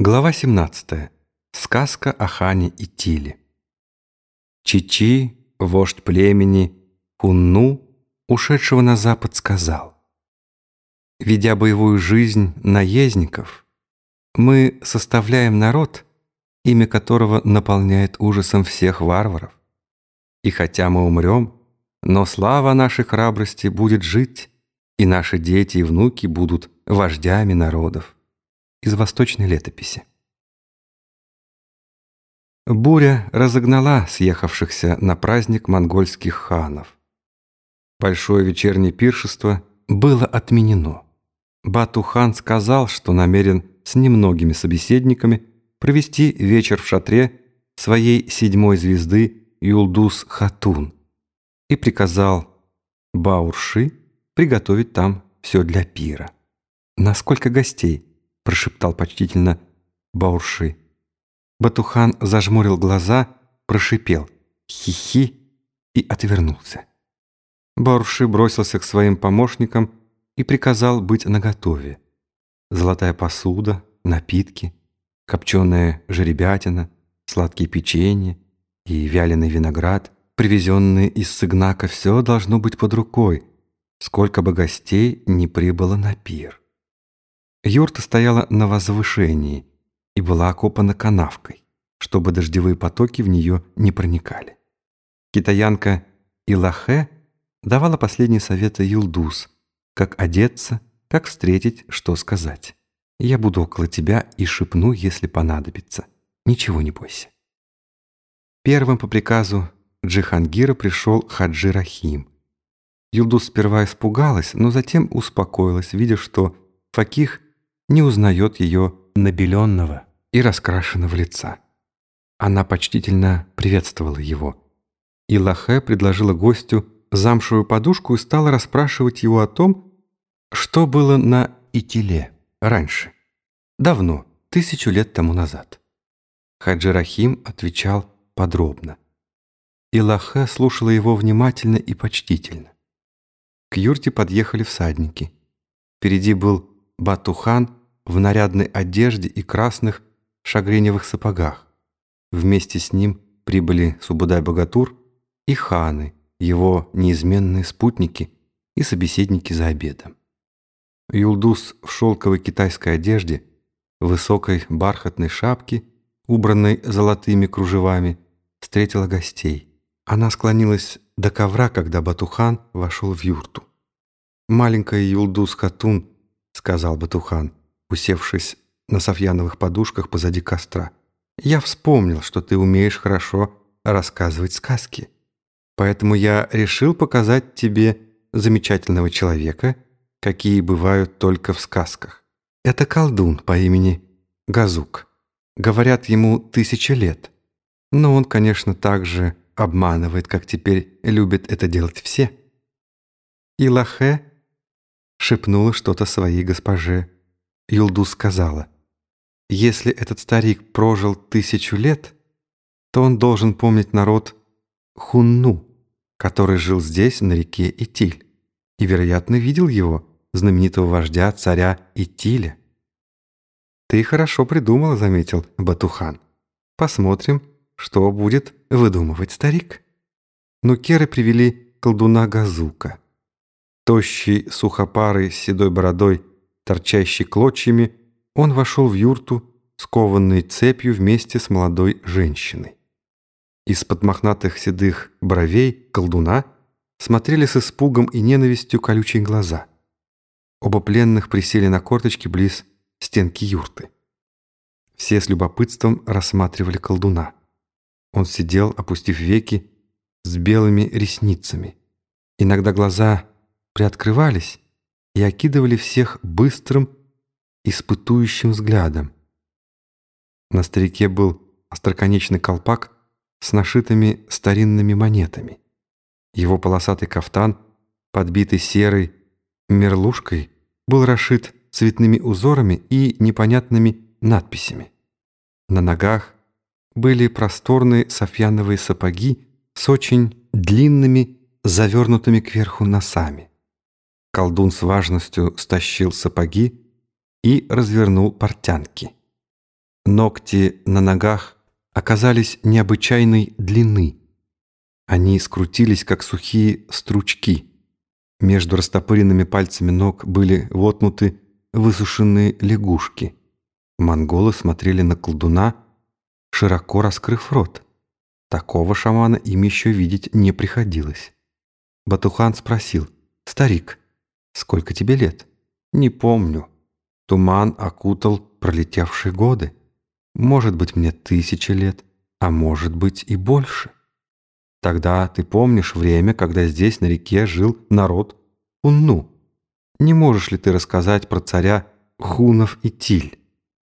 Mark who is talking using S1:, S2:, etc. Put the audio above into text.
S1: Глава 17. Сказка о Хане и Тиле. Чичи, вождь племени, Хунну, ушедшего на запад, сказал. Ведя боевую жизнь наездников, мы составляем народ, имя которого наполняет ужасом всех варваров. И хотя мы умрем, но слава нашей храбрости будет жить, и наши дети и внуки будут вождями народов из восточной летописи. Буря разогнала съехавшихся на праздник монгольских ханов. Большое вечернее пиршество было отменено. Бату-хан сказал, что намерен с немногими собеседниками провести вечер в шатре своей седьмой звезды Юлдус-Хатун и приказал Баурши приготовить там все для пира. Насколько гостей? Прошептал почтительно Баурши. Батухан зажмурил глаза, прошипел «Хи-хи» и отвернулся. Баурши бросился к своим помощникам и приказал быть наготове. Золотая посуда, напитки, копченая жеребятина, сладкие печенье и вяленый виноград, привезенные из Сыгнака, все должно быть под рукой, сколько бы гостей не прибыло на пир. Юрта стояла на возвышении и была окопана канавкой, чтобы дождевые потоки в нее не проникали. Китаянка Илахе давала последние советы Юлдус, как одеться, как встретить, что сказать. «Я буду около тебя и шепну, если понадобится. Ничего не бойся». Первым по приказу Джихангира пришел Хаджи Рахим. Юлдус сперва испугалась, но затем успокоилась, видя, что Факих не узнает ее набеленного и раскрашенного лица. Она почтительно приветствовала его. И Лахе предложила гостю замшевую подушку и стала расспрашивать его о том, что было на Итиле раньше, давно, тысячу лет тому назад. Хаджи Рахим отвечал подробно. И Лахе слушала его внимательно и почтительно. К юрте подъехали всадники. Впереди был Батухан в нарядной одежде и красных шагреневых сапогах. Вместе с ним прибыли Субудай-Богатур и ханы, его неизменные спутники и собеседники за обедом. Юлдус в шелковой китайской одежде, высокой бархатной шапке, убранной золотыми кружевами, встретила гостей. Она склонилась до ковра, когда Батухан вошел в юрту. «Маленькая Юлдус Хатун», — сказал Батухан, усевшись на софьяновых подушках позади костра. «Я вспомнил, что ты умеешь хорошо рассказывать сказки. Поэтому я решил показать тебе замечательного человека, какие бывают только в сказках. Это колдун по имени Газук. Говорят, ему тысяча лет. Но он, конечно, так же обманывает, как теперь любят это делать все». И Лахе шепнула что-то своей госпоже Юлдус сказала, «Если этот старик прожил тысячу лет, то он должен помнить народ Хунну, который жил здесь, на реке Итиль, и, вероятно, видел его, знаменитого вождя царя Итиля». «Ты хорошо придумала», — заметил Батухан. «Посмотрим, что будет выдумывать старик». Нукеры привели колдуна Газука. Тощий, сухопарый, с седой бородой торчащий клочьями, он вошел в юрту, скованный цепью вместе с молодой женщиной. Из-под мохнатых седых бровей колдуна смотрели с испугом и ненавистью колючие глаза. Оба пленных присели на корточки близ стенки юрты. Все с любопытством рассматривали колдуна. Он сидел, опустив веки, с белыми ресницами. Иногда глаза приоткрывались, и окидывали всех быстрым, испытующим взглядом. На старике был остроконечный колпак с нашитыми старинными монетами. Его полосатый кафтан, подбитый серой мерлушкой, был расшит цветными узорами и непонятными надписями. На ногах были просторные софьяновые сапоги с очень длинными, завернутыми кверху носами. Колдун с важностью стащил сапоги и развернул портянки. Ногти на ногах оказались необычайной длины. Они скрутились, как сухие стручки. Между растопыренными пальцами ног были вотнуты высушенные лягушки. Монголы смотрели на колдуна, широко раскрыв рот. Такого шамана им еще видеть не приходилось. Батухан спросил, «Старик, сколько тебе лет?» «Не помню. Туман окутал пролетевшие годы. Может быть, мне тысяча лет, а может быть и больше. Тогда ты помнишь время, когда здесь на реке жил народ Хунну? Не можешь ли ты рассказать про царя Хунов и Тиль?»